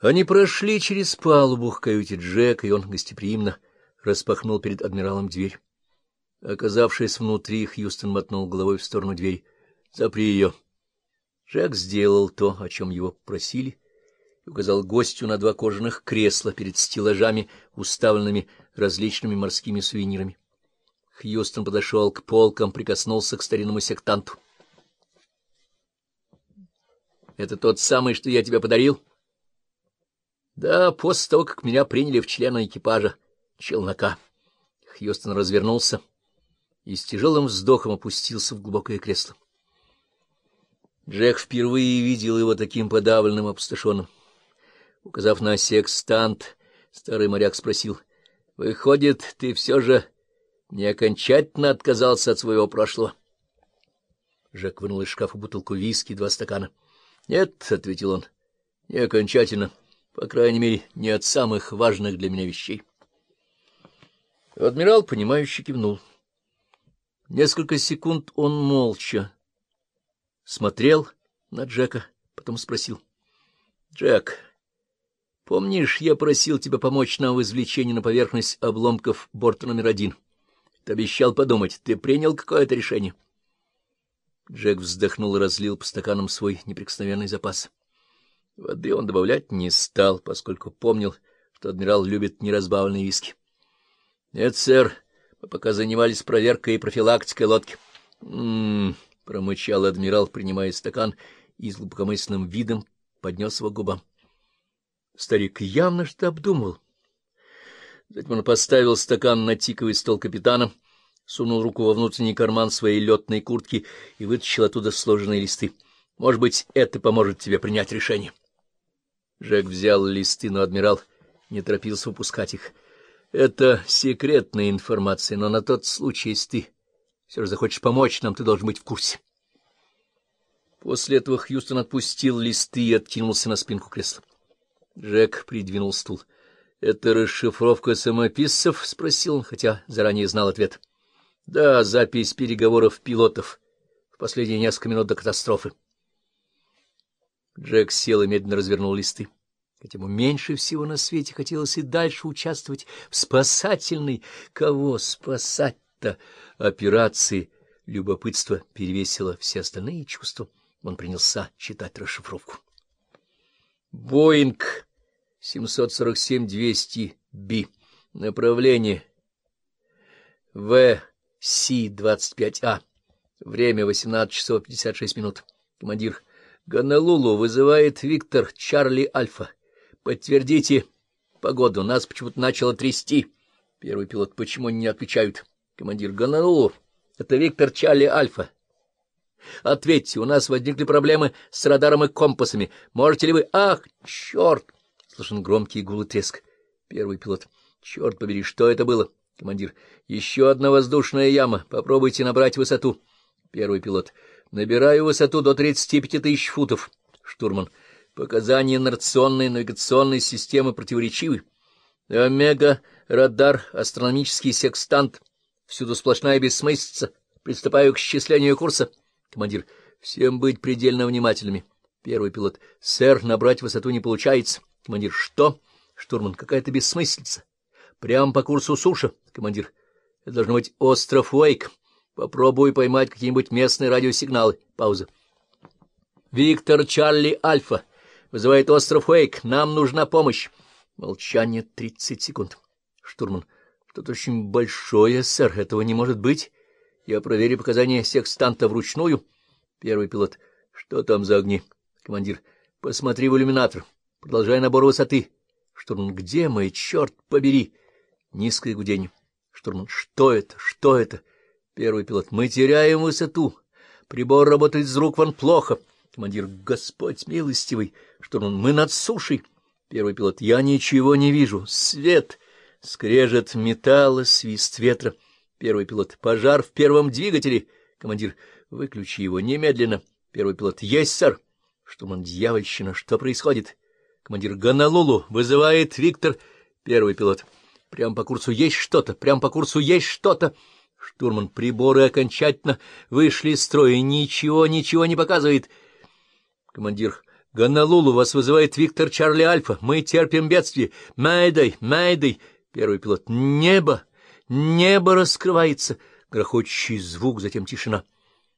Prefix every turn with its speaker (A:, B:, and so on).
A: Они прошли через палубу к каюте Джека, и он гостеприимно распахнул перед адмиралом дверь. Оказавшись внутри, Хьюстон мотнул головой в сторону двери. — Запри ее. Джек сделал то, о чем его просили, и указал гостю на два кожаных кресла перед стеллажами, уставленными различными морскими сувенирами. Хьюстон подошел к полкам, прикоснулся к старинному сектанту. — Это тот самый, что я тебе подарил? — Да, после того, как меня приняли в члена экипажа челнока. Хьюстон развернулся и с тяжелым вздохом опустился в глубокое кресло. Джек впервые видел его таким подавленным, опустошенным. Указав на секстант, старый моряк спросил, — Выходит, ты все же не окончательно отказался от своего прошлого? Джек вынул из шкафа бутылку виски и два стакана. — Нет, — ответил он, — не окончательно, по крайней мере, не от самых важных для меня вещей. Адмирал, понимающе кивнул. Несколько секунд он молча смотрел на Джека, потом спросил. — Джек, помнишь, я просил тебя помочь нам в извлечении на поверхность обломков борта номер один? Ты обещал подумать. Ты принял какое-то решение? Джек вздохнул и разлил по стаканам свой неприкосновенный запас. Воды он добавлять не стал, поскольку помнил, что адмирал любит неразбавленные виски. — Нет, сэр, мы пока занимались проверкой и профилактикой лодки. «М-м-м», промычал адмирал, принимая стакан, и с глубокомысленным видом поднес его к губам. Старик явно что обдумывал. Затем он поставил стакан на тиковый стол капитана, сунул руку во внутренний карман своей летной куртки и вытащил оттуда сложенные листы. — Может быть, это поможет тебе принять решение. Джек взял листы, но адмирал не торопился выпускать их. — Это секретная информация, но на тот случай, если ты все же захочешь помочь нам, ты должен быть в курсе. После этого Хьюстон отпустил листы и откинулся на спинку кресла. Джек придвинул стул. — Это расшифровка самописцев? — спросил он, хотя заранее знал ответ. — Да, запись переговоров пилотов в последние несколько минут до катастрофы. Джек сел и медленно развернул листы. Хотя ему меньше всего на свете хотелось и дальше участвовать в спасательной, кого спасать-то, операции. Любопытство перевесило все остальные чувства. Он принялся читать расшифровку. Боинг 747-200-Би. Направление ВС-25А. Время 18 часов 56 минут. Командир Гонолулу вызывает Виктор Чарли Альфа. Подтвердите погоду. Нас почему-то начало трясти. Первый пилот. Почему не отвечают? Командир Гонолулу. Это Виктор Чарли Альфа. Ответьте, у нас возникли проблемы с радаром и компасами. Можете ли вы... Ах, черт! Слышен громкий гул и треск. Первый пилот. Черт побери, что это было? Командир. Еще одна воздушная яма. Попробуйте набрать высоту. Первый пилот. Набираю высоту до 35 тысяч футов. Штурман. Показания инерционной навигационной системы противоречивы. Омега, радар, астрономический секстант. Всюду сплошная бессмыслица. Приступаю к счислению курса. Командир. Всем быть предельно внимательными. Первый пилот. Сэр, набрать высоту не получается. Командир. Что? Штурман. Какая-то бессмыслица. Прямо по курсу суша. Командир. Это должно быть остров Уэйк. Попробую поймать какие-нибудь местные радиосигналы. Пауза. Виктор Чарли Альфа. Вызывает остров Уэйк. Нам нужна помощь. Молчание тридцать секунд. Штурман. Что-то очень большое, сэр. Этого не может быть. Я проверю показания секстанта вручную. Первый пилот. Что там за огни? Командир. Посмотри в иллюминатор. Продолжай набор высоты. Штурман. Где мы? Черт побери. Низкое гудение. Штурман. Что это? Что это? Первый пилот. Мы теряем высоту. Прибор работает с рук вон плохо. Командир. Господь милостивый. Штурман. Мы над сушей. Первый пилот. Я ничего не вижу. Свет. Скрежет металла, свист ветра. Первый пилот. Пожар в первом двигателе. Командир. Выключи его немедленно. Первый пилот. Есть, сэр. Штурман. Дьявольщина. Что происходит? Командир. Гонолулу. Вызывает Виктор. Первый пилот. Прямо по курсу есть что-то. Прямо по курсу есть что-то. Штурман. Приборы окончательно вышли из строя. Ничего, ничего не показывает. Командир. Гонолулу, вас вызывает Виктор Чарли Альфа. Мы терпим бедствие. Мэйдэй, Мэйдэй. Первый пилот. Небо! Небо раскрывается. Грохочущий звук, затем тишина.